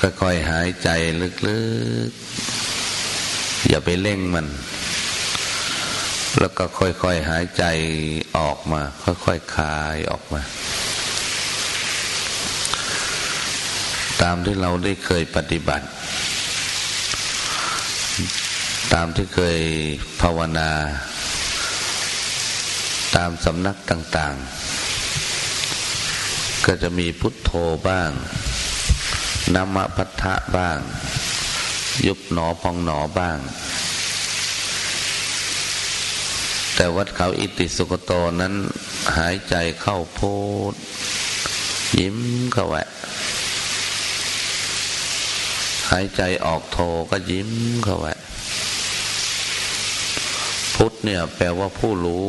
ค่อยๆหายใจลึกๆ อย่าไปเร่งมัน แล้วก็ค่อยๆหายใจออกมา ค่อยๆคายออกมา ตามที่เราได้เคยปฏิบัติ ตามที่เคยภาวนา ตามสำนักต่าง ๆ ก็จะมีพุทโธบ้าง นามพัทธะบ้าง ยุบหนอพองหนอบ้าง แต่วัดเขาอิติสุกโตนั้นหายใจเข้าโพดยิ้มเข้าไว้หายใจออกโทก็ยิ้มเข้าไว้พุทธเนี่ย แปลว่าผู้รู้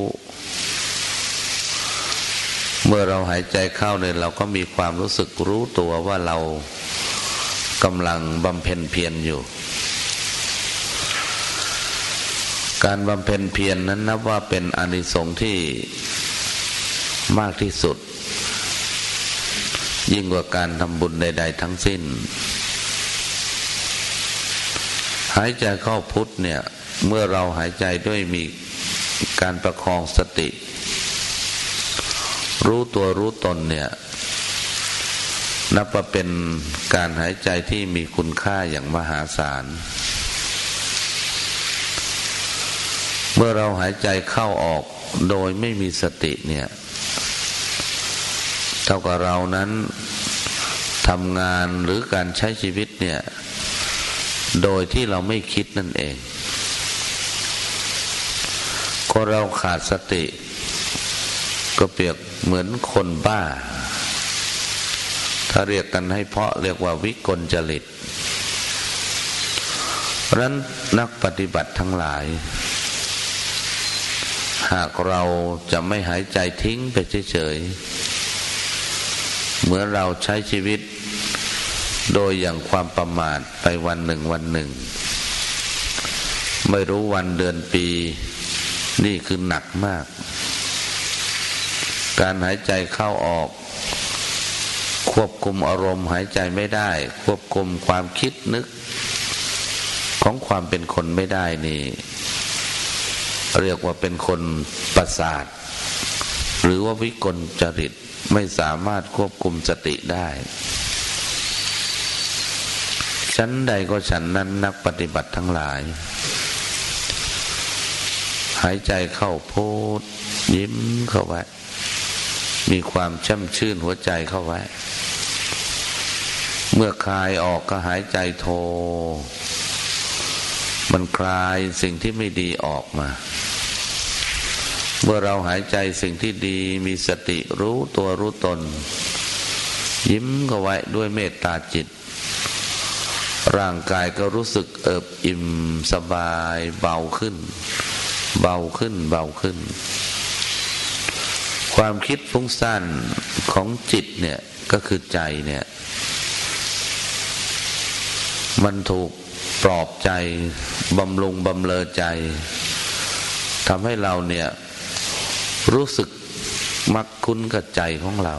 เมื่อเราหายใจเข้าเนี่ยเราก็มีความรู้สึกรู้ตัวว่าเรา กำลังบำเพ็ญเพียรอยู่ การบำเพ็ญเพียรนนั้นนับว่าเป็นอานิสงส์ที่มากที่สุด ยิ่งกว่าการทำบุญใด ๆ ทั้งสิ้น หายใจเข้าพุทธเนี่ย เมื่อเราหายใจด้วยมีการประคองสติ รู้ตัวรู้ตนเนี่ย นับว่าเป็นการหายใจที่มีคุณค่าอย่างมหาศาล เมื่อเราหายใจเข้าออกโดยไม่มีสติเนี่ย เท่ากับเรานั้นทำงานหรือการใช้ชีวิตเนี่ย โดยที่เราไม่คิดนั่นเองก็เราขาดสติ ก็เปรียบเหมือนคนบ้า ถ้าเรียกกันให้เพาะเรียกว่าวิกลจริตเพราะนั้นนักปฏิบัติทั้งหลาย หากเราจะไม่หายใจทิ้งไปเฉยๆ เมื่อเราใช้ชีวิตโดยอย่างความประมาทไปวันหนึ่งวันหนึ่ง ไม่รู้วันเดือนปี นี่คือหนักมาก การหายใจเข้าออก ควบคุมอารมณ์หายใจไม่ได้ ควบคุมความคิดนึก ของความเป็นคนไม่ได้นี่ เรียกว่าเป็นคนประสาท หรือว่าวิกลจริตไม่สามารถควบคุมสติได้ชั้นใดก็ฉันนั้นนักปฏิบัติทั้งหลาย หายใจเข้าโพดยิ้มเข้าไว้ มีความช่ำชื่นหัวใจเข้าไว้ เมื่อคลายออกก็หายใจโท มันคลายสิ่งที่ไม่ดีออกมา เมื่อเราหายใจสิ่งที่ดีมีสติรู้ตัวรู้ตน ยิ้มก็ไว้ด้วยเมตตาจิต ร่างกายก็รู้สึกเอิบอิ่มสบายเบาขึ้น เบาขึ้นเบาขึ้น ความคิดฟุ้งซ่านของจิตเนี่ยก็คือใจเนี่ย มันถูกปลอบใจบำรุงบำเลอใจทำให้เราเนี่ย รู้สึกมักคุ้นกับใจของเรา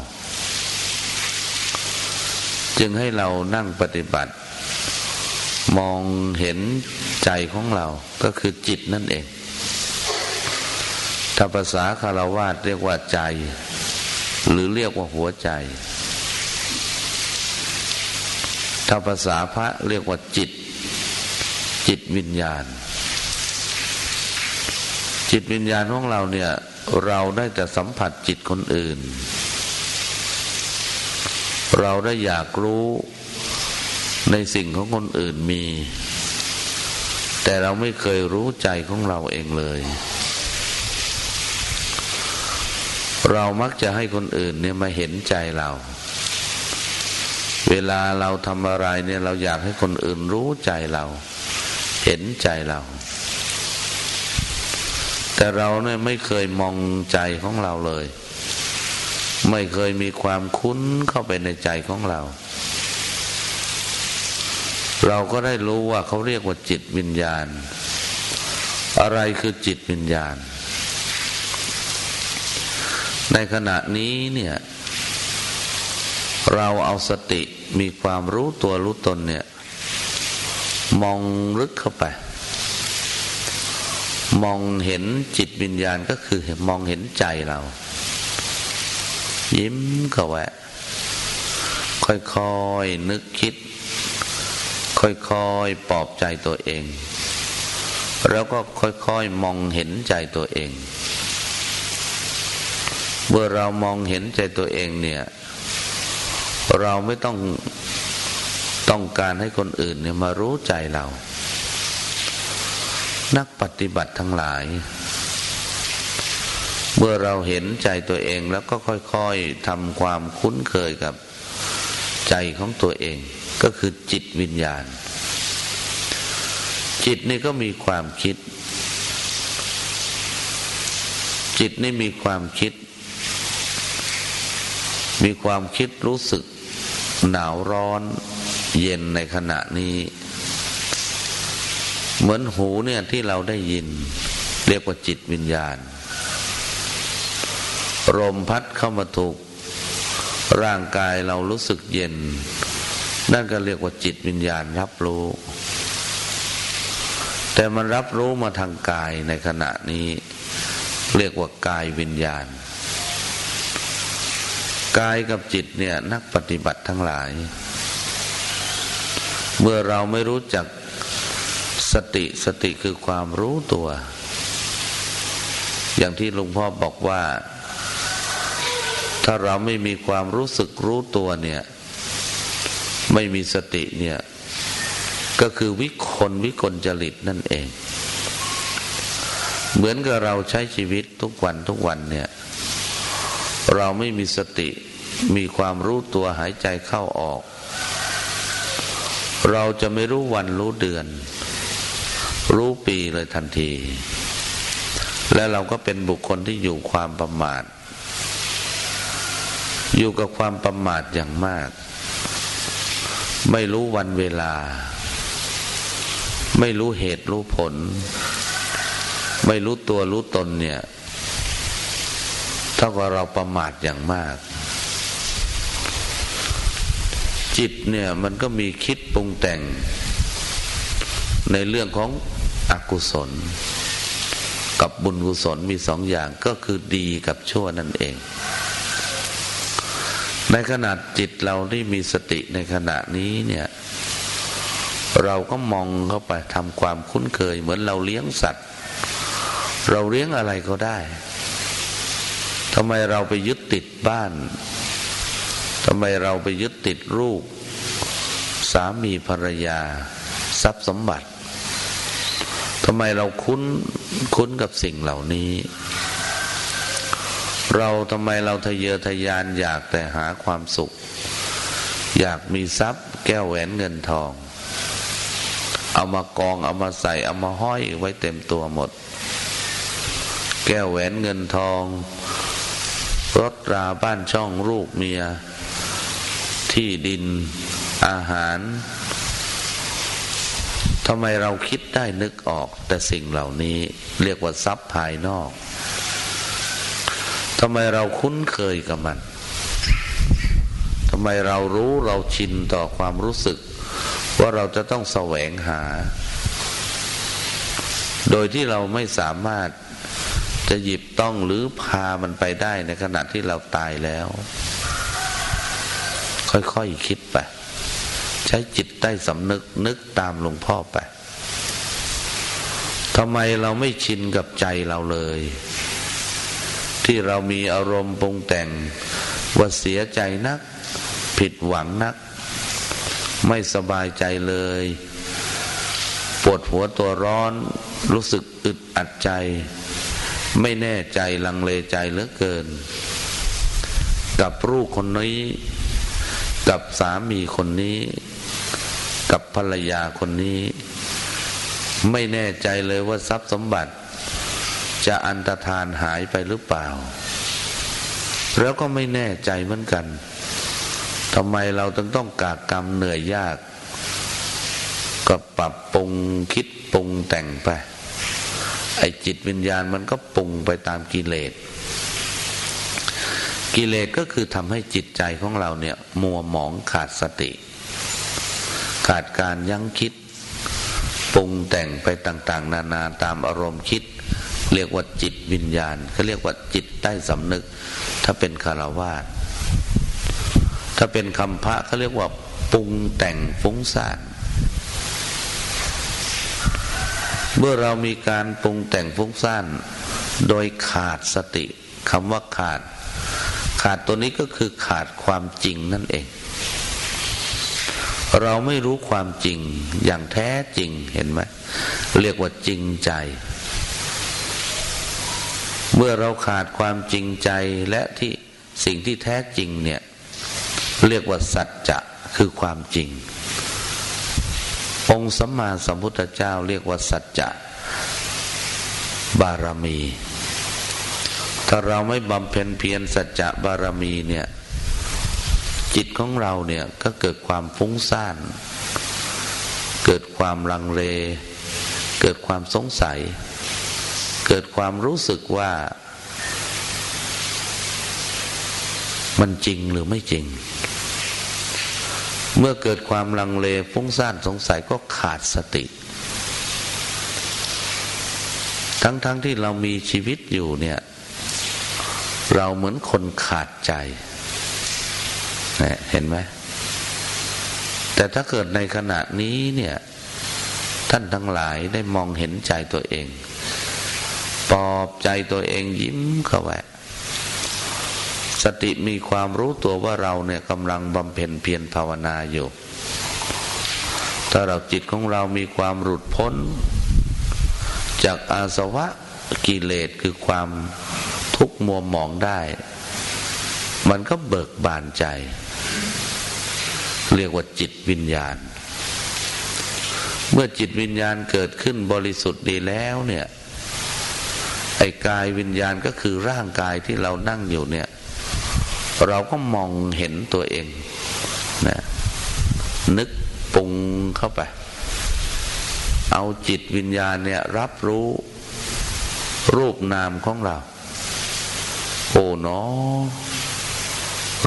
จึงให้เรานั่งปฏิบัติ มองเห็นใจของเราก็คือจิตนั่นเอง ถ้าภาษาคารวาสเรียกว่าใจ หรือเรียกว่าหัวใจ ถ้าภาษาพระเรียกว่าจิต จิตวิญญาณ จิตวิญญาณของเราเนี่ย เราได้แต่สัมผัสจิตคนอื่น เราได้อยากรู้ในสิ่งของคนอื่นมี แต่เราไม่เคยรู้ใจของเราเองเลย เรามักจะให้คนอื่นเนี่ยมาเห็นใจเรา เวลาเราทำอะไรเนี่ยเราอยากให้คนอื่นรู้ใจเรา เห็นใจเรา แต่เราเนี่ยไม่เคยมองใจของเราเลย ไม่เคยมีความคุ้นเข้าไปในใจของเรา เราก็ได้รู้ว่าเขาเรียกว่าจิตวิญญาณ อะไรคือจิตวิญญาณ ในขณะนี้เนี่ย เราเอาสติมีความรู้ตัวรู้ตนเนี่ย มองลึกเข้าไป มองเห็นจิตวิญญาณก็คือมองเห็นใจเรา ยิ้มเข้าไว้ค่อยๆนึกคิด ค่อยๆปลอบใจตัวเอง แล้วก็ค่อยๆมองเห็นใจตัวเอง เมื่อเรามองเห็นใจตัวเองเนี่ย เราไม่ต้องต้องการให้คนอื่นเนี่ยมารู้ใจเรา นักปฏิบัติทั้งหลาย เมื่อเราเห็นใจตัวเองแล้วก็ค่อยๆทำความคุ้นเคยกับใจของตัวเอง ก็คือจิตวิญญาณ จิตนี่ก็มีความคิด จิตนี่มีความคิด มีความคิดรู้สึกหนาวร้อนเย็นในขณะนี้ เหมือนหูเนี่ยที่เราได้ยิน เรียกว่าจิตวิญญาณลมพัดเข้ามาถูก ร่างกายเรารู้สึกเย็น นั่นก็เรียกว่าจิตวิญญาณรับรู้ แต่มันรับรู้มาทางกายในขณะนี้ เรียกว่ากายวิญญาณ กายกับจิตเนี่ยนักปฏิบัติทั้งหลาย เมื่อเราไม่รู้จักสติสติคือความรู้ตัว อย่างที่หลวงพ่อบอกว่า ถ้าเราไม่มีความรู้สึกรู้ตัวเนี่ย ไม่มีสติเนี่ย ก็คือวิคลวิกลจริตนั่นเอง เหมือนกับเราใช้ชีวิตทุกวันทุกวันเนี่ย เราไม่มีสติ มีความรู้ตัวหายใจเข้าออก เราจะไม่รู้วันรู้เดือน รู้ปีเลยทันที และเราก็เป็นบุคคลที่อยู่ความประมาท อยู่กับความประมาทอย่างมาก ไม่รู้วันเวลา ไม่รู้เหตุรู้ผล ไม่รู้ตัวรู้ตนเนี่ย เท่ากับเราประมาทอย่างมาก จิตเนี่ยมันก็มีคิดปรุงแต่ง ในเรื่องของอกุศล กับบุญกุศลมีสองอย่างก็คือดีกับชั่วนั่นเอง ในขณะจิตเราที่มีสติในขณะนี้เนี่ย เราก็มองเข้าไปทำความคุ้นเคย เหมือนเราเลี้ยงสัตว์ เราเลี้ยงอะไรก็ได้ ทำไมเราไปยึดติดบ้านทำไมเราไปยึดติดรูปสามีภรรยา ทรัพย์สมบัติทำไมเราคุ้นคุ้นกับสิ่งเหล่านี้ เราทำไมเราทะเยอทะยานอยากแต่หาความสุข อยากมีทรัพย์ แก้วแหวนเงินทอง เอามากองเอามาใส่เอามาห้อยไว้เต็มตัวหมด แก้วแหวนเงินทอง รถราบ้านช่องลูกเมีย ที่ดินอาหารทำไมเราคิดได้นึกออก แต่สิ่งเหล่านี้เรียกว่าทรัพย์ภายนอกทำไมเราคุ้นเคยกับมันทำไมเรารู้เราชินต่อความรู้สึก ว่าเราจะต้องแสวงหา โดยที่เราไม่สามารถ จะหยิบต้องหรือพามันไปได้ในขณะที่เราตายแล้ว ค่อยๆคคิดไป ใช้จิตใต้สำนึกนึกตามหลวงพ่อไปทำไมเราไม่ชินกับใจเราเลย ที่เรามีอารมณ์ปรุงแต่งว่าเสียใจนัก ผิดหวังนัก ไม่สบายใจเลยปวดหัวตัวร้อนรู้สึกอึดอัดใจ ไม่แน่ใจลังเลใจเหลือเกิน กับลูกคนนี้ กับสามีคนนี้ กับภรรยาคนนี้ ไม่แน่ใจเลยว่าทรัพย์สมบัติ จะอันตรธานหายไปหรือเปล่า แล้วก็ไม่แน่ใจเหมือนกันทำไมเราต้องต้องกากกรรมเหนื่อยยาก ก็ปรับปรุงคิดปรุงแต่งไป ไอ้จิตวิญญาณมันก็ปรุงไปตามกิเลส กิเลสก็คือทำให้จิตใจของเราเนี่ย มัวหมองขาดสติ ขาดการยั้งคิด ปรุงแต่งไปต่างๆ นานาตามอารมณ์คิด เรียกว่าจิตวิญญาณเขาเรียกว่าจิตใต้สำนึก ถ้าเป็นคารวาสถ้าเป็นคำพระเขาเรียกว่าปรุงแต่งฟุ้งซ่าน เมื่อเรามีการปรุงแต่งฟุ้งซ่านโดยขาดสติคำว่าขาด ขาดตัวนี้ก็คือขาดความจริงนั่นเอง เราไม่รู้ความจริงอย่างแท้จริงเห็นไหมเรียกว่าจริงใจ เมื่อเราขาดความจริงใจและที่สิ่งที่แท้จริงเนี่ย เรียกว่าสัจจะคือความจริง องค์สัมมาสัมพุทธเจ้าเรียกว่าสัจจะบารมี ถ้าเราไม่บำเพ็ญเพียรสัจจะบารมีเนี่ย จิตของเราเนี่ยก็เกิดความฟุ้งซ่าน เกิดความลังเล เกิดความสงสัย เกิดความรู้สึกว่า มันจริงหรือไม่จริง เมื่อเกิดความลังเลฟุ้งซ่านสงสัยก็ขาดสติ ทั้งๆทที่เรามีชีวิตอยู่เนี่ย เราเหมือนคนขาดใจเห็นไหมแต่ถ้าเกิดในขณะนี้เนี่ย ท่านทั้งหลายได้มองเห็นใจตัวเอง ปลอบใจตัวเองยิ้มเข้าไว้ สติมีความรู้ตัวว่าเราเนี่ยกำลังบำเพ็ญเพียรภาวนาอยู่ ถ้าเราจิตของเรามีความหลุดพ้น จากอาสวะกิเลสคือความทุกข์มัวหมองได้ มันก็เบิกบานใจ เรียกว่าจิตวิญญาณ เมื่อจิตวิญญาณเกิดขึ้นบริสุทธิ์ดีแล้วเนี่ยไอ้กายวิญญาณก็คือร่างกายที่เรานั่งอยู่เนี่ย เราก็มองเห็นตัวเองนะนึกปรุงเข้าไป เอาจิตวิญญาณเนี่ยรับรู้รูปนามของเรา โอ้เนาะ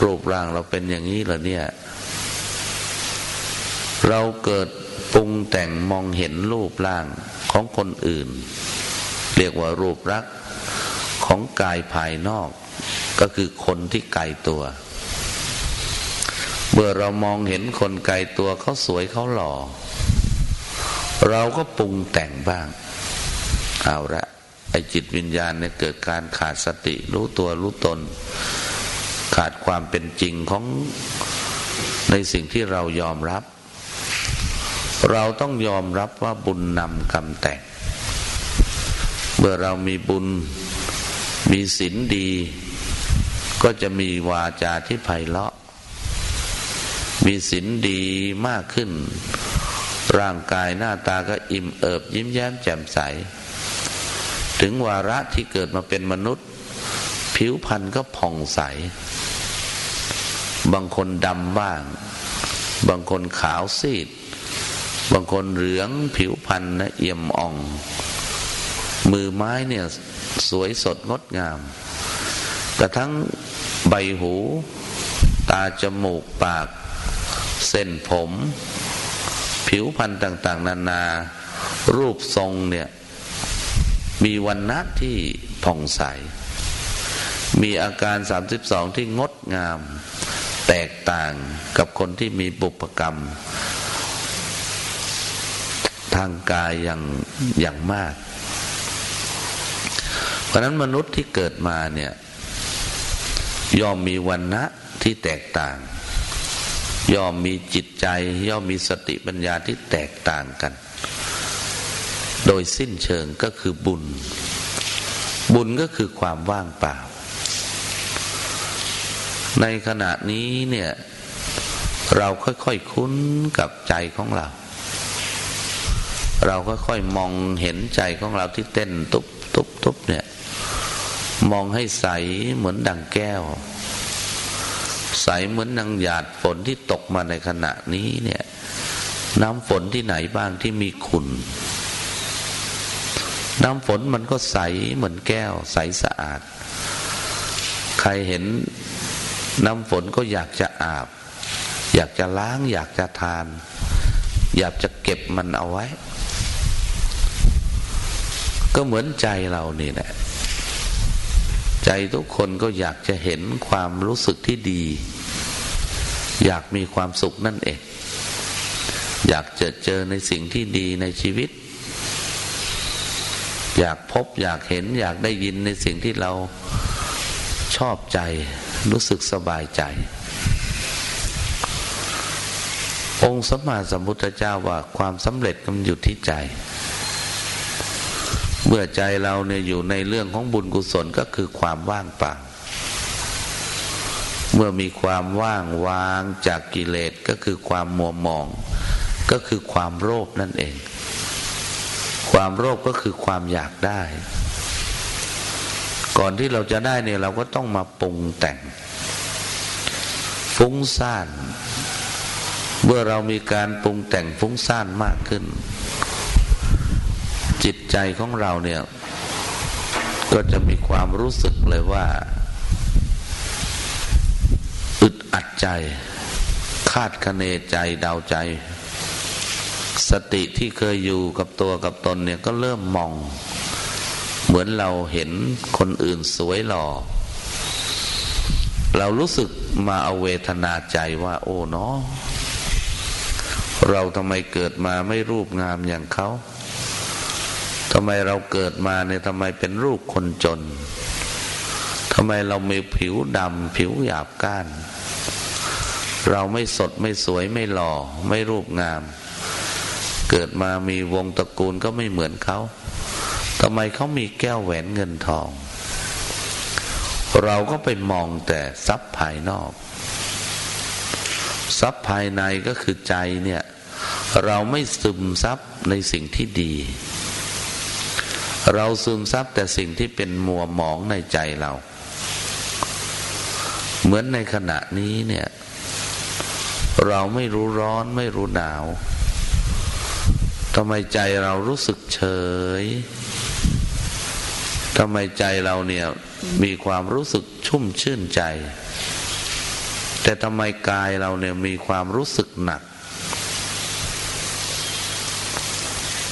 รูปร่างเราเป็นอย่างนี้เหรอเนี่ย เราเกิดปรุงแต่งมองเห็นรูปร่างของคนอื่น เรียกว่ารูปรักของกายภายนอก ก็คือคนที่ไกลตัว เมื่อเรามองเห็นคนไกลตัวเขาสวยเขาหล่อ เราก็ปรุงแต่งบ้าง เอาละไอจิตวิญญาณเนี่ยเกิดการขาดสติรู้ตัวรู้ตน ขาดความเป็นจริงของในสิ่งที่เรายอมรับ เราต้องยอมรับว่าบุญนำกรรมแต่ง เมื่อเรามีบุญมีศีลดี ก็จะมีวาจาที่ไพเราะ มีศีลดีมากขึ้น ร่างกายหน้าตาก็อิ่มเอิบยิ้มแย้มแจ่มใส ถึงวาระที่เกิดมาเป็นมนุษย์ ผิวพรรณก็ผ่องใส บางคนดำบ้าง บางคนขาวซีด บางคนเหลืองผิวพรรณนะเอี่ยมอ่อง มือไม้เนี่ยสวยสดงดงาม กระทั่งใบหู ตาจมูกปาก เส้นผม ผิวพรรณต่าง ๆ นานา รูปทรงเนี่ย มีวันณะที่ผ่องใส มีอาการ 32 ที่งดงาม แตกต่างกับคนที่มีบุพกรรม ทางกายอย่างอย่างมาก เพราะนั้นมนุษย์ที่เกิดมาเนี่ย ย่อมมีวันนะที่แตกต่าง ย่อมมีจิตใจ ย่อมมีสติปัญญาที่แตกต่างกัน โดยสิ้นเชิงก็คือบุญ บุญก็คือความว่างเปล่า ในขณะนี้เนี่ย เราค่อยๆคุ้นกับใจของเรา เราค่อยๆมองเห็นใจของเราที่เต้นตุบตุบตุบเนี่ย มองให้ใสเหมือนดังแก้ว ใสเหมือนนางหยาดฝนที่ตกมาในขณะนี้เนี่ย น้ำฝนที่ไหนบ้างที่มีขุนน้ำฝนมันก็ใสเหมือนแก้ว ใสสะอาด ใครเห็นน้ำฝนก็อยากจะอาบ อยากจะล้าง อยากจะทาน อยากจะเก็บมันเอาไว้ ก็เหมือนใจเรานี่แหละ ใจทุกคนก็อยากจะเห็นความรู้สึกที่ดี อยากมีความสุขนั่นเอง อยากจะเจอในสิ่งที่ดีในชีวิต อยากพบอยากเห็นอยากได้ยินในสิ่งที่เราชอบใจ รู้สึกสบายใจ องค์สมมาสัมพุทธเจ้าว่าความสำเร็จมันอยู่ที่ใจ เมื่อใจเราเนี่ยอยู่ในเรื่องของบุญกุศลก็คือความว่างเปล่า เมื่อมีความว่างวางจากกิเลสก็คือความมัวหมอง ก็คือความโลภนั่นเอง ความโลภก็คือความอยากได้ ก่อนที่เราจะได้เนี่ยเราก็ต้องมาปรุงแต่ง ฟุ้งซ่าน เมื่อเรามีการปรุงแต่งฟุ้งซ่านมากขึ้น จิตใจของเราเนี่ย ก็จะมีความรู้สึกเลยว่า อึดอัดใจ คาดคะเนใจเดาใจ สติที่เคยอยู่กับตัวกับตนเนี่ยก็เริ่มมอง เหมือนเราเห็นคนอื่นสวยหล่อ เรารู้สึกมาเอาเวทนาใจว่า โอ้เนาะเราทำไมเกิดมาไม่รูปงามอย่างเขา ทำไมเราเกิดมาเนี่ยทำไมเป็นรูปคนจนทำไมเรามีผิวดำผิวหยาบก้าน เราไม่สดไม่สวยไม่หล่อ ไม่รูปงาม เกิดมามีวงตระกูลก็ไม่เหมือนเขาทำไมเขามีแก้วแหวนเงินทอง เราก็ไปมองแต่ทรัพย์ภายนอก ทรัพย์ภายในก็คือใจเนี่ย เราไม่ซึมซับในสิ่งที่ดี เราซึมซับแต่สิ่งที่เป็นมัวหมองในใจเรา เหมือนในขณะนี้เนี่ย เราไม่รู้ร้อนไม่รู้หนาวทำไมใจเรารู้สึกเฉยทำไมใจเราเนี่ยมีความรู้สึกชุ่มชื่นใจ แต่ทำไมกายเราเนี่ยมีความรู้สึกหนัก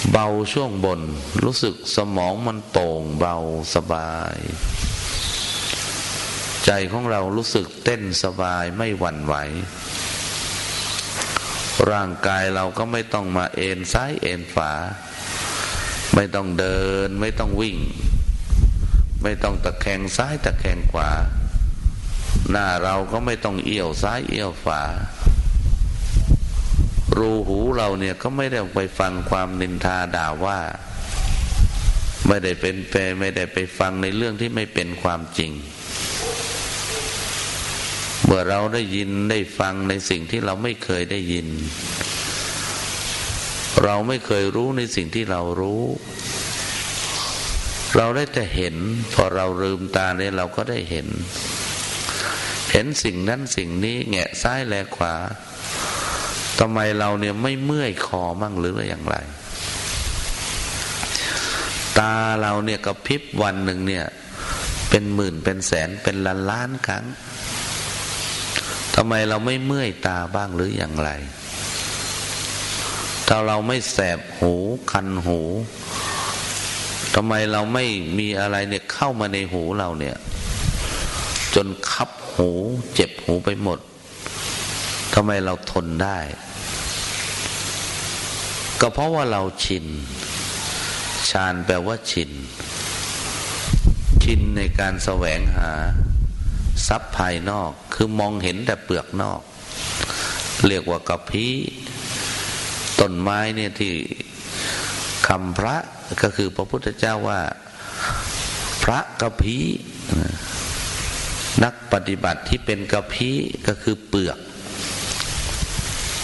เบาช่วงบน รู้สึกสมองมันโป่งเบาสบาย ใจของเรารู้สึกเต้นสบายไม่หวั่นไหว ร่างกายเราก็ไม่ต้องมาเอ็นซ้ายเอ็นฝา ไม่ต้องเดิน ไม่ต้องวิ่ง ไม่ต้องตะแคงซ้ายตะแคงขวา หน้าเราก็ไม่ต้องเอี่ยวซ้ายเอี่ยวฝา รูหูเราเนี่ยก็ไม่ได้ไปฟังความนินทาด่าว่า ไม่ได้เป็นแปไม่ได้ไปฟังในเรื่องที่ไม่เป็นความจริง เมื่อเราได้ยินได้ฟังในสิ่งที่เราไม่เคยได้ยิน เราไม่เคยรู้ในสิ่งที่เรารู้ เราได้แต่เห็น พอเราลืมตาเนี่ยเราก็ได้เห็น เห็นสิ่งนั้นสิ่งนี้แงะซ้ายแลขวา ทำไมเราเนี่ยไม่เมื่อยคอมั่งหรืออย่างไร ตาเราเนี่ยกระพริบวันหนึ่งเนี่ย เป็นหมื่นเป็นแสนเป็นล้านล้านครั้งทำไมเราไม่เมื่อยตาบ้างหรืออย่างไร ถ้าเราไม่แสบหูคันหูทำไมเราไม่มีอะไรเนี่ยเข้ามาในหูเราเนี่ย จนคับหูเจ็บหูไปหมดทำไมเราทนได้ ก็เพราะว่าเราชินชานแปลว่าชิน ชินในการแสวงหาทรัพย์ภายนอกคือมองเห็นแต่เปลือกนอก เรียกว่ากระพี้ต้นไม้เนี่ยที่คำพระก็คือพระพุทธเจ้าว่าพระกระพี้นักปฏิบัติที่เป็นกระพี้ก็คือเปลือก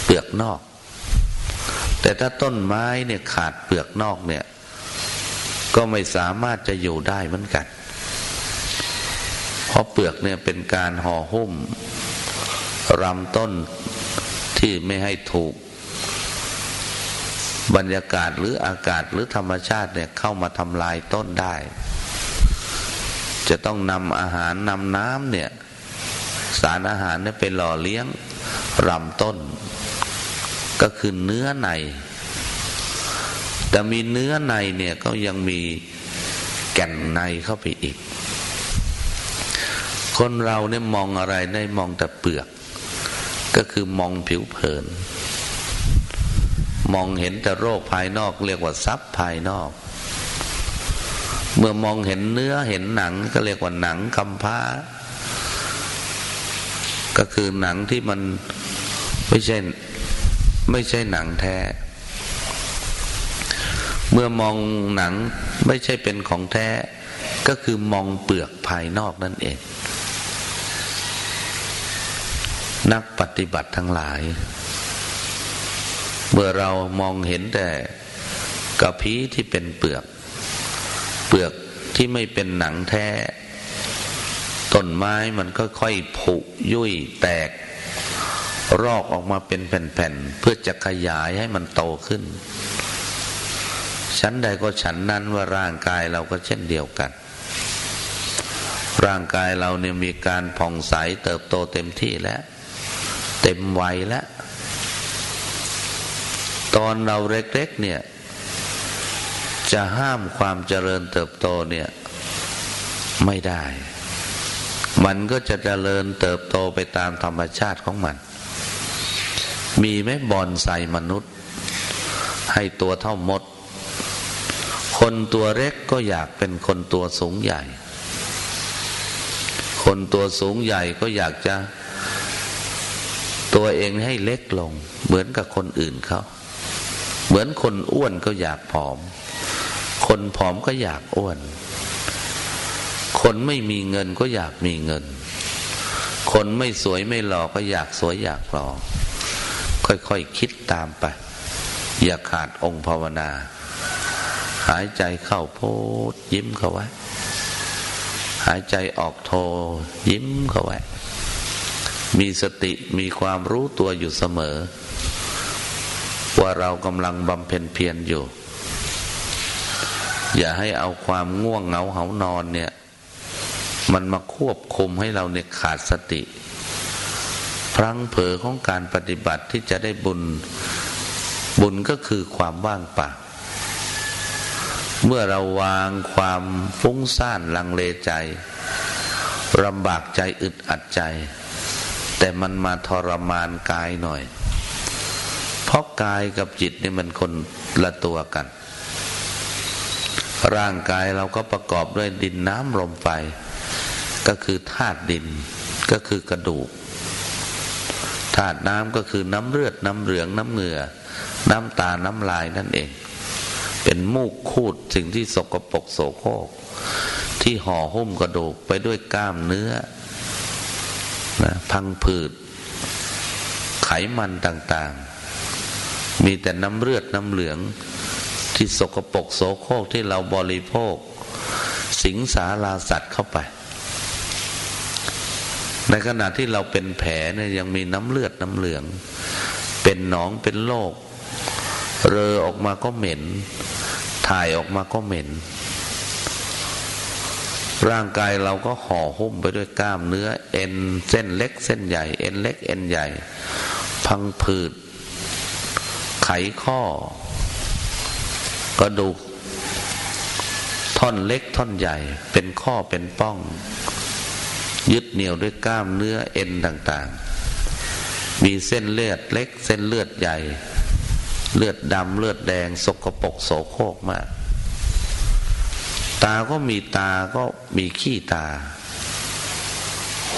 เปลือกนอก แต่ถ้าต้นไม้เนี่ยขาดเปลือกนอกเนี่ย ก็ไม่สามารถจะอยู่ได้เหมือนกัน เพราะเปลือกเนี่ยเป็นการห่อหุ้มรำต้นที่ไม่ให้ถูก บรรยากาศหรืออากาศหรือธรรมชาติเนี่ยเข้ามาทำลายต้นได้ จะต้องนำอาหารนำน้ำเนี่ย สารอาหารเนี่ยไปหล่อเลี้ยงรำต้น ก็คือเนื้อใน แต่มีเนื้อในเนี่ยก็ยังมีแก่นในเข้าไปอีก คนเราเนี่ยมองอะไรได้มองแต่เปลือก ก็คือมองผิวเผิน มองเห็นแต่โรคภายนอกเรียกว่าทรัพย์ภายนอก เมื่อมองเห็นเนื้อเห็นหนังก็เรียกว่าหนังคำพร้า ก็คือหนังที่มันไม่ใช่ ไม่ใช่หนังแท้ เมื่อมองหนังไม่ใช่เป็นของแท้ ก็คือมองเปลือกภายนอกนั่นเอง นักปฏิบัติทั้งหลาย เมื่อเรามองเห็นแต่กระพี้ที่เป็นเปลือก เปลือกที่ไม่เป็นหนังแท้ต้นไม้มันก็ค่อยผุยุ่ยแตก รอกออกมาเป็นแผ่นๆ เพื่อจะขยายให้มันโตขึ้น ชั้นใดก็ฉันนั้นว่าร่างกายเราก็เช่นเดียวกัน ร่างกายเราเนี่ยมีการผ่องใสเติบโตเต็มที่แล้ว เต็มวัยแล้ว ตอนเราเล็กๆเนี่ย จะห้ามความเจริญเติบโตเนี่ยไม่ได้ มันก็จะเจริญเติบโตไปตามธรรมชาติของมัน มีไหมบอนใส่มนุษย์ ให้ตัวเท่ามด คนตัวเล็กก็อยากเป็นคนตัวสูงใหญ่ คนตัวสูงใหญ่ก็อยากจะ ตัวเองให้เล็กลง เหมือนกับคนอื่นเขาเหมือนคนอ้วนก็อยากผอม คนผอมก็อยากอ้วน คนไม่มีเงินก็อยากมีเงิน คนไม่สวยไม่หล่อก็อยากสวยอยากหล่อ ค่อยๆคคิดตามไป อย่าขาดองค์ภาวนา หายใจเข้าโพดยิ้มเข้าไว้ หายใจออกโทยิ้มเข้าไว้ มีสติมีความรู้ตัวอยู่เสมอ ว่าเรากำลังบำเพ็ญเพียรอยู่ อย่าให้เอาความง่วงเหงาเหานอนเนี่ย มันมาควบคุมให้เราเนี่ยขาดสติ พลังเผลอของการปฏิบัติที่จะได้บุญ บุญก็คือความว่างเปล่าเมื่อเราวางความฟุ้งซ่านลังเลใจลำบากใจอึดอัดใจ แต่มันมาทรมานกายหน่อย เพราะกายกับจิตนี่มันคนละตัวกัน ร่างกายเราก็ประกอบด้วยดินน้ำลมไฟ ก็คือธาตุดินก็คือกระดูก ธาตุน้ำก็คือน้ำเลือดน้ำเหลืองน้ำเหงื่อ น้ำตาน้ำลายนั่นเอง เป็นมูกคูดสิ่งที่สกปรกโสโครกที่ห่อหุ้มกระดูกไปด้วยกล้ามเนื้อนะพังผืด ไขมันต่างๆ มีแต่น้ำเลือดน้ำเหลือง ที่สกปรกโสโครกที่เราบริโภค สิงสาราสัตว์เข้าไป ในขณะที่เราเป็นแผลเนี่ยยังมีน้ำเลือดน้ำเหลือง เป็นหนองเป็นโรคเรอออกมาก็เหม็น ถ่ายออกมาก็เหม็น ร่างกายเราก็ห่อหุ้มไปด้วยกล้ามเนื้อ เอ็นเส้นเล็กเส้นใหญ่ เอ็นเล็กเอ็นใหญ่ พังผืด ไขข้อ กระดูก ท่อนเล็กท่อนใหญ่ เป็นข้อเป็นป้อง ยึดเหนี่ยวด้วยกล้ามเนื้อเอ็นต่างๆ มีเส้นเลือดเล็ก เส้นเลือดใหญ่ เลือดดำเลือดแดง สกปรกโสโครกมาก ตาก็มีตาก็มีขี้ตา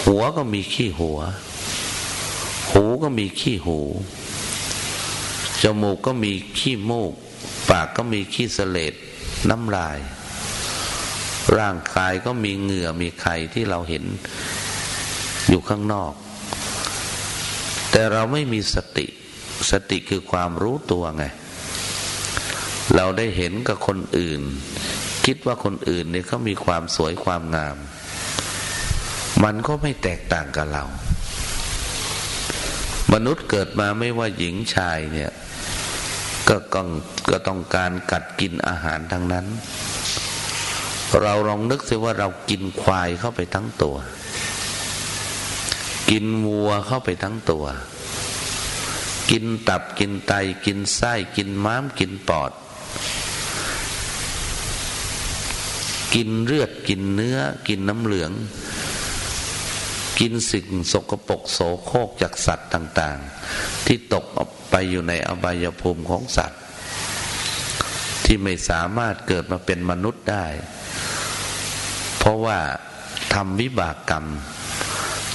หัวก็มีขี้หัว หูก็มีขี้หู จมูกก็มีขี้มูก ปากก็มีขี้เสลดน้ำลาย ร่างกายก็มีเหงื่อมีไข่ที่เราเห็นอยู่ข้างนอก แต่เราไม่มีสติ สติคือความรู้ตัวไง เราได้เห็นกับคนอื่น คิดว่าคนอื่นเนี่ยเขามีความสวยความงาม มันก็ไม่แตกต่างกับเรา มนุษย์เกิดมาไม่ว่าหญิงชายเนี่ย ก็ต้องก็ต้องการกัดกินอาหารทั้งนั้น เราลองนึกสิว่าเรากินควายเข้าไปทั้งตัว กินวัวเข้าไปทั้งตัว กินตับกินไตกินไส้กินม้ามกินปอด กินเลือดกินเนื้อ กินน้ำเหลือง กินสิ่งสกปรกโสโครกจากสัตว์ต่าง ๆ ที่ตกออกไปอยู่ในอบายภูมิของสัตว์ ที่ไม่สามารถเกิดมาเป็นมนุษย์ได้ ราะว่าทำวิบากกรรม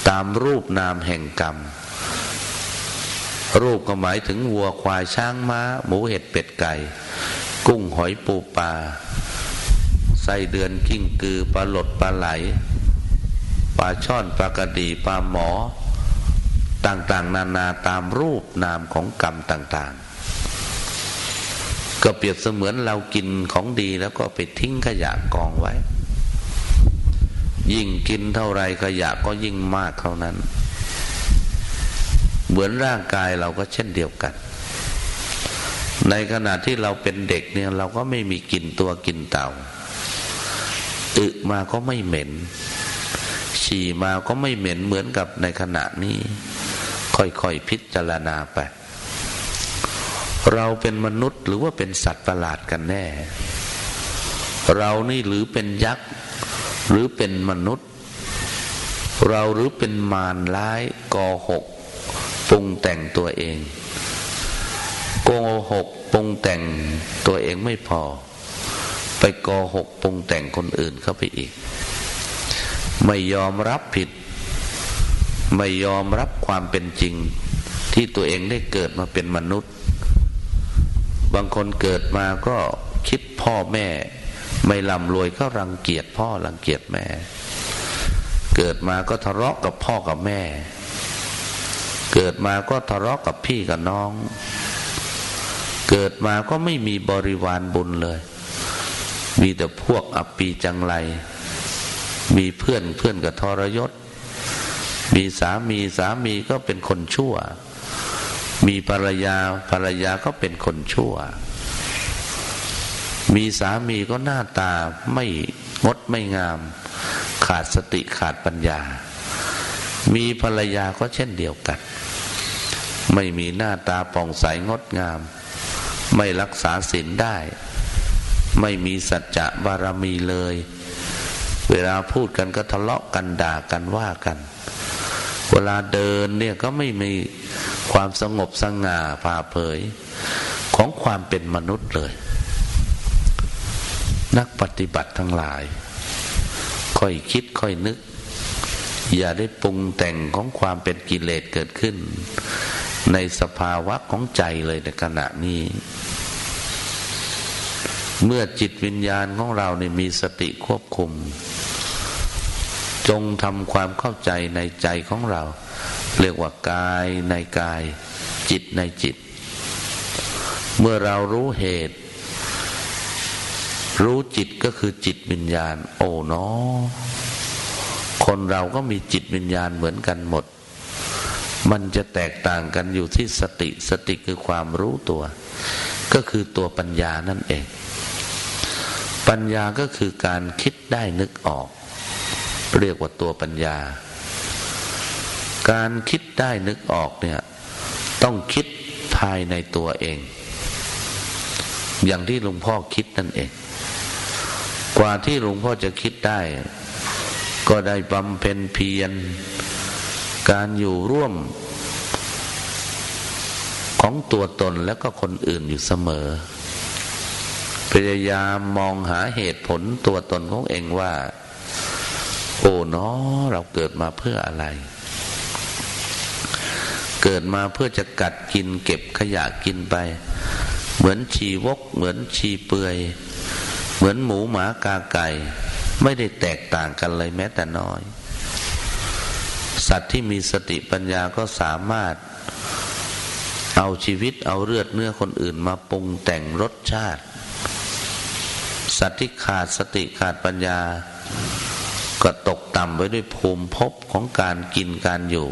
ตามรูปนามแห่งกรรม รูปก็หมายถึงวัวควายช้างม้า หมูเห็ดเป็ดไก่ กุ้งหอยปูปลาไส้เดือนกิ้งกือปลาหลดปลาไหลปลาช่อนปลากระดีปลาหมอ ต่างๆ นานาตามรูปนามของกรรมต่าง ๆ ก็เปรียบเสมือนเรากินของดีแล้วก็ไปทิ้งขยะกองไว้ ยิ่งกินเท่าไรขยะก็ยิ่งมากเท่านั้น เหมือนร่างกายเราก็เช่นเดียวกัน ในขณะที่เราเป็นเด็กเนี่ยเราก็ไม่มีกินตัวกินเต่าอึมาก็ไม่เหม็น ฉี่มาก็ไม่เหม็นเหมือนกับในขณะนี้ ค่อยๆพิจารณาไป เราเป็นมนุษย์หรือว่าเป็นสัตว์ประหลาดกันแน่ เรานี่หรือเป็นยักษ์ หรือเป็นมนุษย์ เราหรือเป็นมารร้ายกอหกปรุงแต่งตัวเองโกหกปรุงแต่งตัวเองไม่พอ ไปกหกปรุงแต่งคนอื่นเข้าไปอีก ไม่ยอมรับผิด ไม่ยอมรับความเป็นจริง ที่ตัวเองได้เกิดมาเป็นมนุษย์ บางคนเกิดมาก็คิดพ่อแม่ ไม่ร่ำรวยก็รังเกียจพ่อรังเกียจแม่ เกิดมาก็ทะเลาะกับพ่อกับแม่ เกิดมาก็ทะเลาะกับพี่กับน้อง เกิดมาก็ไม่มีบริวารบุญเลย มีแต่พวกอปีจังไร มีเพื่อนเพื่อนกับทรยศ มีสามีสามีก็เป็นคนชั่ว มีภรรยาภรรยาก็เป็นคนชั่ว มีสามีก็หน้าตาไม่งดไม่งาม ขาดสติขาดปัญญา มีภรรยาก็เช่นเดียวกัน ไม่มีหน้าตาป่องใสงดงาม ไม่รักษาศีลได้ ไม่มีสัจจะบารมีเลย เวลาพูดกันก็ทะเลาะกันด่ากันว่ากัน เวลาเดินเนี่ยก็ไม่มีความสงบสง่าผ่าเผยของความเป็นมนุษย์เลย นักปฏิบัติทั้งหลาย ค่อยคิดค่อยนึก อย่าได้ปรุงแต่งของความเป็นกิเลสเกิดขึ้น ในสภาวะของใจเลยในขณะนี้ เมื่อจิตวิญญาณของเราเนี่ยมีสติควบคุม จงทำความเข้าใจในใจของเรา เรียกว่ากายในกาย จิตในจิต เมื่อเรารู้เหตุ รู้จิตก็คือจิตวิญญาณ โอ้เนาะคนเราก็มีจิตวิญญาณเหมือนกันหมด มันจะแตกต่างกันอยู่ที่สติ สติคือความรู้ตัว ก็คือตัวปัญญานั่นเอง ปัญญาก็คือการคิดได้นึกออก เรียกว่าตัวปัญญา การคิดได้นึกออกเนี่ย ต้องคิดภายในตัวเอง อย่างที่หลวงพ่อคิดนั่นเอง กว่าที่หลวงพ่อจะคิดได้ ก็ได้บำเพ็ญเพียร การอยู่ร่วม ของตัวตนแล้วก็คนอื่นอยู่เสมอ พยายามมองหาเหตุผลตัวตนของเองว่า โอ้เนาะเราเกิดมาเพื่ออะไร เกิดมาเพื่อจะกัดกินเก็บขยะกินไป เหมือนชีวก เหมือนชีเปือย เหมือนหมูหมากาไก่ ไม่ได้แตกต่างกันเลยแม้แต่น้อย สัตว์ที่มีสติปัญญาก็สามารถ เอาชีวิตเอาเลือดเนื้อคนอื่นมาปรุงแต่งรสชาติ สัตว์ที่ขาดสติขาดปัญญา ก็ตกต่ำไว้ด้วยภูมิภพของการกินการอยู่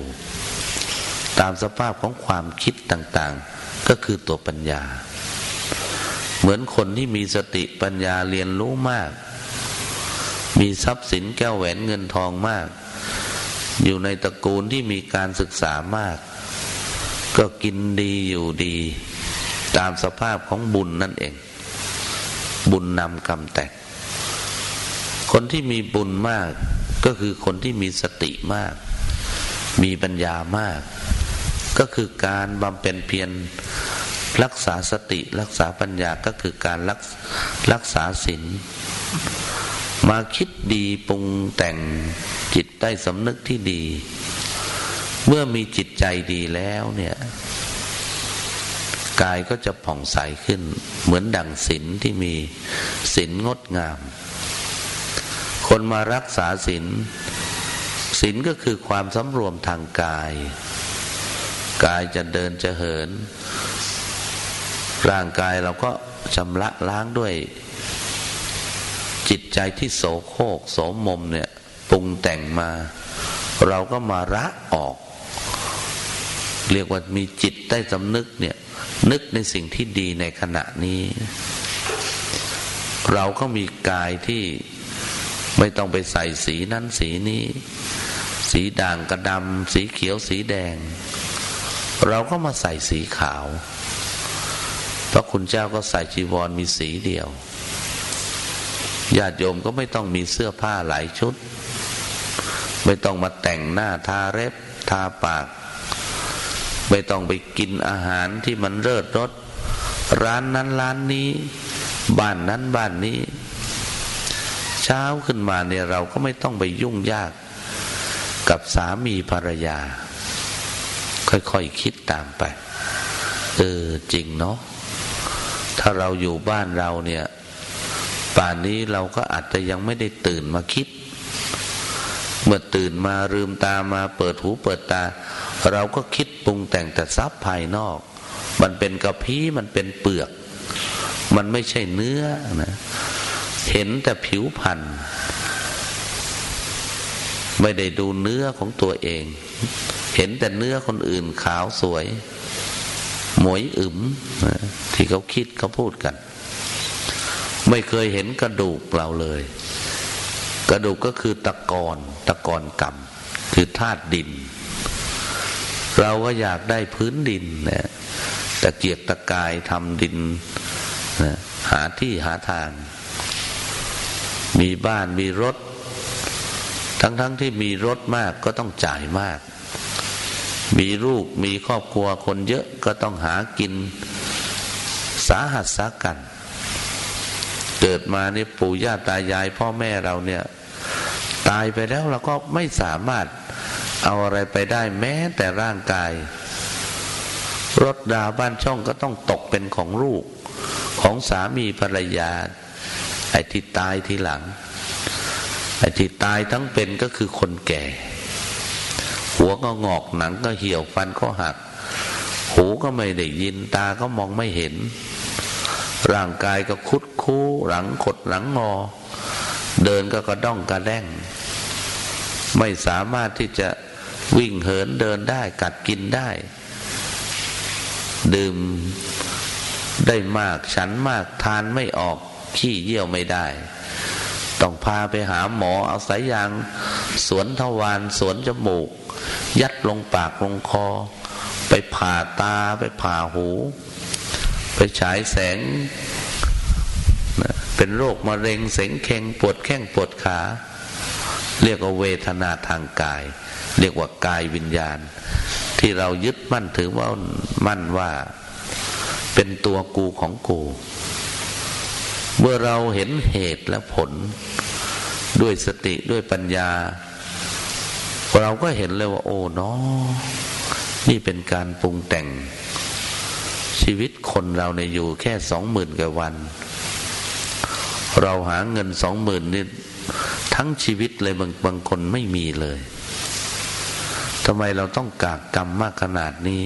ตามสภาพของความคิดต่างๆ ก็คือตัวปัญญา เหมือนคนที่มีสติปัญญาเรียนรู้มาก มีทรัพย์สินแก้วแหวนเงินทองมาก อยู่ในตระกูลที่มีการศึกษามาก ก็กินดีอยู่ดี ตามสภาพของบุญนั่นเอง บุญนำกรรมแต่งคนที่มีบุญมากก็คือคนที่มีสติมาก มีปัญญามาก ก็คือการบำเพ็ญเพียร รักษาสติรักษาปัญญาก็คือการรักรักษาศีลมาคิดดีปรุงแต่งจิตได้สำนึกที่ดี เมื่อมีจิตใจดีแล้วเนี่ยกายก็จะผ่องใสขึ้น เหมือนดั่งศีลที่มีศีลงดงาม คนมารักษาศีลศีลก็คือความสำรวมทางกาย กายจะเดินจะเหิน ร่างกายเราก็ชำระล้างด้วย จิตใจที่โสโครกโสมมเนี่ยปรุงแต่งมา เราก็มาระออก เรียกว่ามีจิตใต้สำนึกเนี่ยนึกในสิ่งที่ดีในขณะนี้ เราก็มีกายที่ไม่ต้องไปใส่สีนั้นสีนี้ สีด่างกระดำสีเขียวสีแดง เราก็มาใส่สีขาว พระคุณเจ้าก็ใส่จีวรมีสีเดียวญาติโยมก็ไม่ต้องมีเสื้อผ้าหลายชุด ไม่ต้องมาแต่งหน้าทาเล็บทาปาก ไม่ต้องไปกินอาหารที่มันเลิศรสร้านนั้นร้านนี้ บ้านนั้นบ้านนี้ เช้าขึ้นมาเนี่ยเราก็ไม่ต้องไปยุ่งยากกับสามีภรรยา ค่อยๆคคิดตามไป เออจริงเนาะ ถ้าเราอยู่บ้านเราเนี่ย ป่านนี้เราก็อาจจะยังไม่ได้ตื่นมาคิด เมื่อตื่นมาลืมตามาเปิดหูเปิดตา เราก็คิดปรุงแต่งแต่ทรัพย์ภายนอก มันเป็นกระพี้มันเป็นเปลือก มันไม่ใช่เนื้อนะเห็นแต่ผิวพันธ์ไม่ได้ดูเนื้อของตัวเอง เห็นแต่เนื้อคนอื่นขาวสวย หมวยอึมที่เขาคิดเขาพูดกัน ไม่เคยเห็นกระดูกเราเลย กระดูกก็คือตะกอนตะกอนกรรม คือธาตุดิน เราก็อยากได้พื้นดินนะตะเกียกตะกายทำดินนะหาที่หาทาง มีบ้านมีรถ ทั้งๆทที่มีรถมากก็ต้องจ่ายมาก มีลูกมีครอบครัวคนเยอะก็ต้องหากินสาหัสสากัน เกิดมาเนี่ยปู่ย่าตายาย พ่อแม่เราเนี่ย ตายไปแล้วเราก็ไม่สามารถเอาอะไรไปได้แม้แต่ร่างกาย รถดาบ้านช่องก็ต้องตกเป็นของลูก ของสามีภรรยา ไอ้ที่ตายทีหลัง ไอ้ที่ตายทั้งเป็นก็คือคนแก่ หัวก็งอกหนังก็เหี่ยวฟันก็หัก หูก็ไม่ได้ยินตาก็มองไม่เห็น ร่างกายก็คุดคู้หลังขดหลังงอ เดินก็กระด้องกระแด้ง ไม่สามารถที่จะวิ่งเหินเดินได้กัดกินได้ ดื่มได้มากฉันมากทานไม่ออกขี้เยี่ยวไม่ได้ ต้องพาไปหาหมอเอาสายยาง สวนทวารสวนจมูก ยัดลงปากลงคอ ไปผ่าตาไปผ่าหู ไปฉายแสง เป็นโรคมะเร็งเสงเค็งปวดแข้งปวดขา เรียกว่าเวทนาทางกาย เรียกว่ากายวิญญาณ ที่เรายึดมั่นถือว่ามั่นว่า เป็นตัวกูของกู เมื่อเราเห็นเหตุและผล ด้วยสติด้วยปัญญา เราก็เห็นเลยว่า โอ้เนาะนี่เป็นการปรุงแต่ง ชีวิตคนเราเนี่ยอยู่แค่สองหมื่นกว่าวัน เราหาเงินสองหมื่นนี่ทั้งชีวิตเลยบางบางคนไม่มีเลยทำไมเราต้องกากกรรมมากขนาดนี้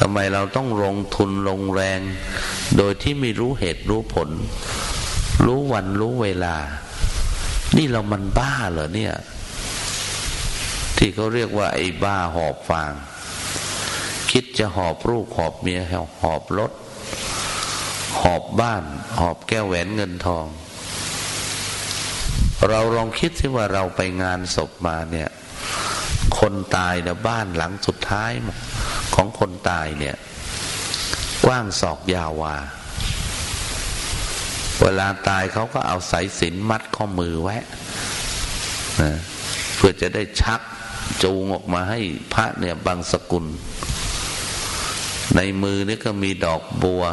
ทำไมเราต้องลงทุนลงแรง โดยที่ไม่รู้เหตุรู้ผล รู้วันรู้เวลา นี่เรามันบ้าเหรอเนี่ย ที่เขาเรียกว่า ไอ้บ้าหอบฟาง คิดจะหอบลูกหอบเมียหอบรถ หอบบ้าน หอบแก้วแหวนเงินทอง เราลองคิดสิว่าเราไปงานศพมาเนี่ย คนตายเนี่ยบ้านหลังสุดท้ายของคน ตายเนี่ย กว้างศอกยาววา เวลาตายเขาก็เอาสายสินมัดข้อมือไว้นะเพื่อจะได้ชักจูงออกมาให้พระเนี่ยบังสุกุล ในมือนี่ก็มีดอกบัว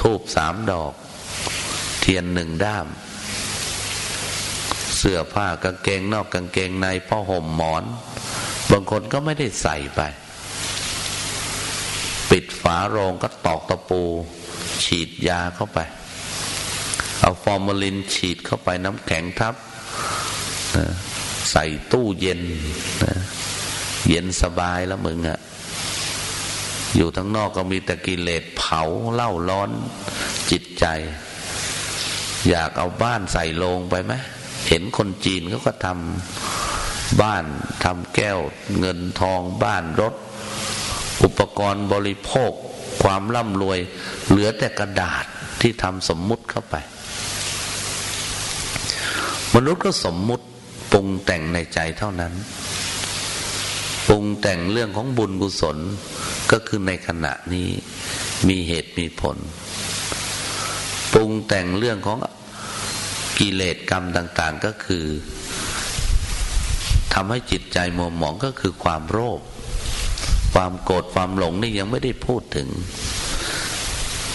ธูปสามดอก เทียนหนึ่งด้าม เสื้อผ้ากางเกงนอกกางเกงในผ้าห่มหมอน บางคนก็ไม่ได้ใส่ไป ปิดฝาโรงก็ตอกตะปู ฉีดยาเข้าไป เอาฟอร์มาลินฉีดเข้าไปน้ำแข็งทับใส่ตู้เย็นนะเย็นสบายแล้วมึงอะอยู่ทั้งนอกก็มีแต่กิเลสเผาเล่าร้อนจิตใจ อยากเอาบ้านใส่โลงไปไหมเห็นคนจีนเขาก็ทำบ้านทำแก้วเงินทองบ้านรถ อุปกรณ์บริโภค ความร่ำรวย เหลือแต่กระดาษที่ทำสมมุติเข้าไป มนุษย์ก็สมมุติปรุงแต่งในใจเท่านั้น ปรุงแต่งเรื่องของบุญกุศลก็คือในขณะนี้มีเหตุมีผล ปรุงแต่งเรื่องของกิเลสกรรมต่าง ๆก็คือทำให้จิตใจมัวหมองก็คือความโลภ ความโกรธความหลงนี่ยังไม่ได้พูดถึง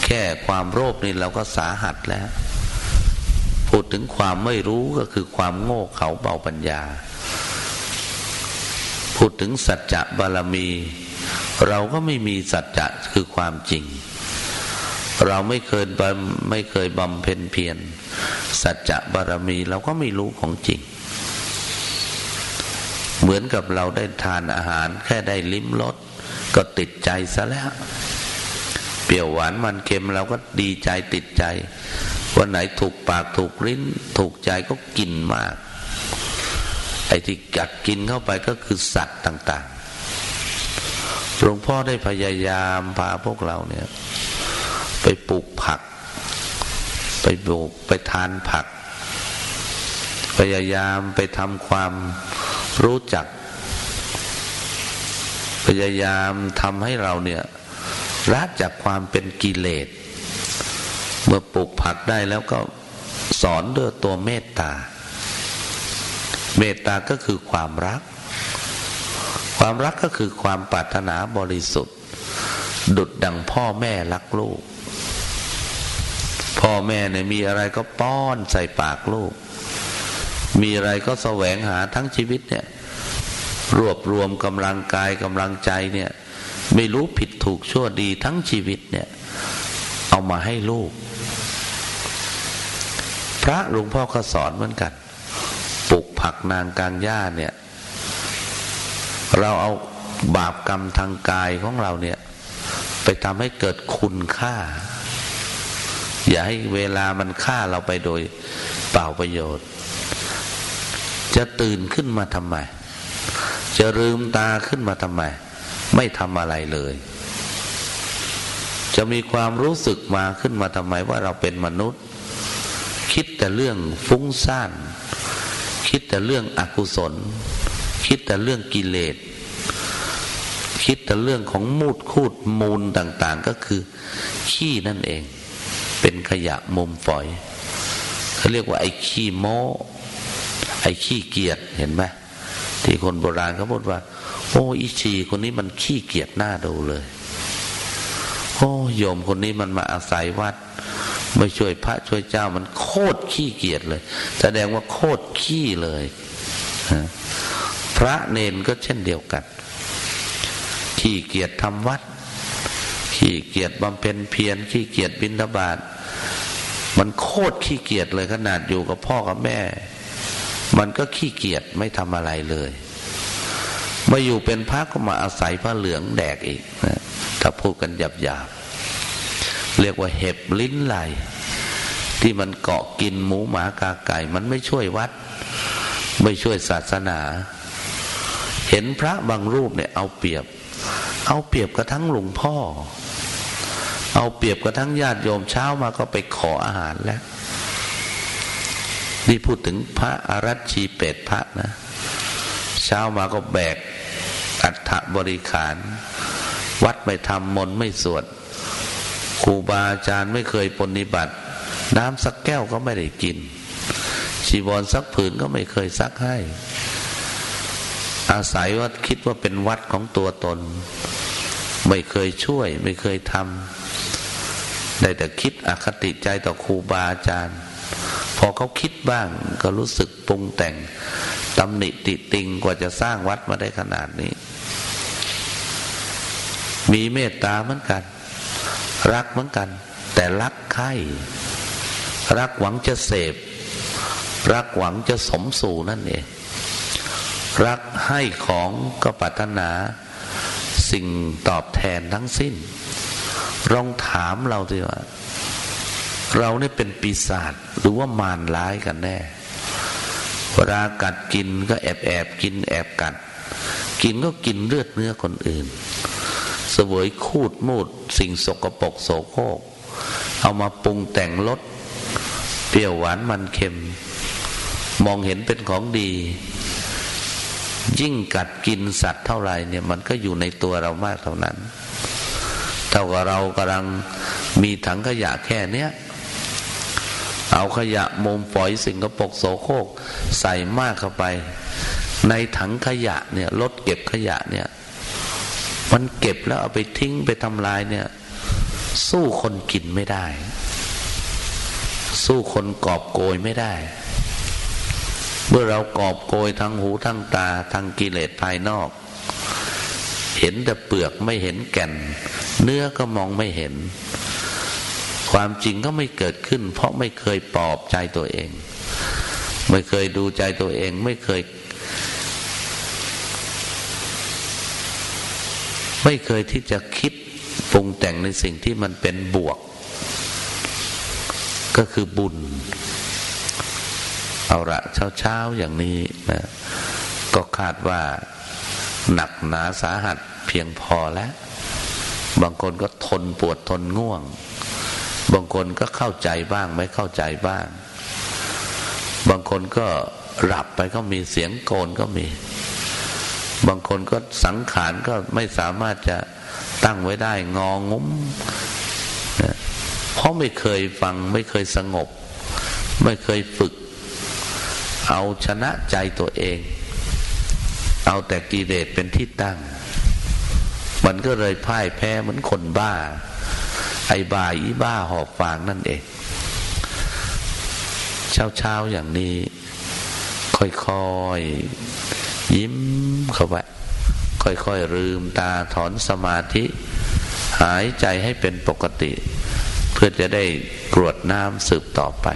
แค่ความโลภนี่เราก็สาหัสแล้ว พูดถึงความไม่รู้ก็คือความโง่เขลาเบาปัญญา พูดถึงสัจจะบารมี เราก็ไม่มีสัจจะคือความจริง เราไม่เคยไม่เคยบำเพ็ญเพียรสัจจะบารมีเราก็ไม่รู้ของจริงเหมือนกับเราได้ทานอาหารแค่ได้ลิ้มรส ก็ติดใจซะแล้ว เปรี้ยวหวานมันเค็มเราก็ดีใจติดใจ วันไหนถูกปากถูกลิ้น ถูกใจก็กินมาก ไอ้ที่กัดกินเข้าไปก็คือสัตว์ต่างๆหลวงพ่อได้พยายามพาพวกเราเนี่ย ไปปลูกผัก ไปปลูกไปทานผัก พยายามไปทำความรู้จัก พยายามทำให้เราเนี่ยรักจากความเป็นกิเลส เมื่อปลูกผักได้แล้วก็สอนด้วยตัวเมตตา เมตตาก็คือความรัก ความรักก็คือความปรารถนาบริสุทธิ์ ดุดดังพ่อแม่รักลูก พ่อแม่เนี่ยมีอะไรก็ป้อนใส่ปากลูก มีอะไรก็แสวงหาทั้งชีวิตเนี่ย รวบรวมกำลังกายกำลังใจเนี่ย ไม่รู้ผิดถูกชั่วดีทั้งชีวิตเนี่ย เอามาให้ลูก พระหลวงพ่อก็สอนเหมือนกันปลูกผักนางกลางหญ้าเนี่ย เราเอาบาปกรรมทางกายของเราเนี่ย ไปทำให้เกิดคุณค่า อย่าให้เวลามันฆ่าเราไปโดยเปล่าประโยชน์ จะตื่นขึ้นมาทำไม จะลืมตาขึ้นมาทำไม ไม่ทำอะไรเลย จะมีความรู้สึกมาขึ้นมาทำไมว่าเราเป็นมนุษย์ คิดแต่เรื่องฟุ้งซ่าน คิดแต่เรื่องอกุศล คิดแต่เรื่องกิเลส คิดแต่เรื่องของมูดคูดมูลต่าง ๆ ก็คือขี้นั่นเอง เป็นขยะมุมฝอยเขาเรียกว่าไอ้ขี้โม้ไอ้ขี้เกียจเห็นไหม ที่คนโบราณเขาพูดว่า โอ้อิชีคนนี้มันขี้เกียจหน้าดูเลยโอ้โยมคนนี้มันมาอาศัยวัด ไม่ช่วยพระช่วยเจ้ามันโคตรขี้เกียจเลย แสดงว่าโคตรขี้เลยพระเนนก็เช่นเดียวกัน ขี้เกียจทำวัด ขี้เกียจบำเพ็ญเพียรขี้เกียจบิณฑบาตมันโคตรขี้เกียจเลยขนาดอยู่กับพ่อกับแม่ มันก็ขี้เกียจไม่ทำอะไรเลยมาอยู่เป็นพระก็มาอาศัยพระเหลืองแดกอีกนะถ้าพูดกันหยาบๆเรียกว่าเห็บลิ้นไหลที่มันเกาะกินหมูหมากาไก่ มันไม่ช่วยวัด ไม่ช่วยศาสนา เห็นพระบางรูปเนี่ย เอาเปรียบ เอาเปรียบกระทั่งหลวงพ่อ เอาเปรียบกระทั่งญาติโยมเช้ามาก็ไปขออาหารแล้ว นี่พูดถึงพระอารัชชีเปตพระนะ เช้ามาก็แบกอัฐบริขาร วัดไม่ทำมนไม่สวดครูบาอาจารย์ไม่เคยปฏิบัติ น้ำสักแก้วก็ไม่ได้กินชีวรสักผืนก็ไม่เคยซักให้ อาศัยว่าคิดว่าเป็นวัดของตัวตน ไม่เคยช่วย ไม่เคยทำได้แต่คิดอคติใจต่อครูบาอาจารย์ พอเขาคิดบ้างก็รู้สึกปรุงแต่งตำหนิติติงกว่าจะสร้างวัดมาได้ขนาดนี้ มีเมตตาเหมือนกัน รักเหมือนกัน แต่รักใครรักหวังจะเสพ รักหวังจะสมสู่นั่นเองรักให้ของก็ปรารถนา สิ่งตอบแทนทั้งสิ้นลองถามเราสิว่า เราเนี่ยเป็นปีศาจหรือว่ามารร้ายกันแน่เวลากัดกินก็แอบแอบกินแอบกัด กินก็กินเลือดเนื้อคนอื่น เสวยคูดมูดสิ่งสกปรกโสโครกเอามาปรุงแต่งรสเปรี้ยวหวานมันเค็ม มองเห็นเป็นของดี ยิ่งกัดกินสัตว์เท่าไรเนี่ย มันก็อยู่ในตัวเรามากเท่านั้น เท่ากับเรากำลังมีถังขยะแค่เนี้ย เอาขยะมุมฝอยสิ่งกระปกโสโครกใส่มากเข้าไป ในถังขยะเนี่ยรถเก็บขยะเนี่ย มันเก็บแล้วเอาไปทิ้งไปทำลายเนี่ย สู้คนกินไม่ได้ สู้คนกอบโกยไม่ได้ เมื่อเรากอบโกยทั้งหูทั้งตาทั้งกิเลสภายนอก เห็นแต่เปลือกไม่เห็นแก่น เนื้อก็มองไม่เห็น ความจริงก็ไม่เกิดขึ้น เพราะไม่เคยปลอบใจตัวเอง ไม่เคยดูใจตัวเอง ไม่เคย ไม่เคยที่จะคิดปรุงแต่งในสิ่งที่มันเป็นบวก ก็คือบุญ เอาละเช้าๆอย่างนี้นะก็คาดว่าหนักหนาสาหัสเพียงพอแล้ว บางคนก็ทนปวดทนง่วง บางคนก็เข้าใจบ้างไม่เข้าใจบ้าง บางคนก็หลับไปก็มีเสียงโกนก็มี บางคนก็สังขารก็ไม่สามารถจะตั้งไว้ได้งองุ้มเพราะไม่เคยฟังไม่เคยสงบ ไม่เคยฝึก เอาชนะใจตัวเอง เอาแต่กิเลสเป็นที่ตั้ง มันก็เลยพ่ายแพ้เหมือนคนบ้า ไอบาอีบ้าหอบฟางนั่นเอง เช้าเช้าอย่างนี้ ค่อยๆยิ้มเข้าไปค่อยๆลืมตาถอนสมาธิ หายใจให้เป็นปกติ เพื่อจะได้กรวดน้ำสืบต่อไป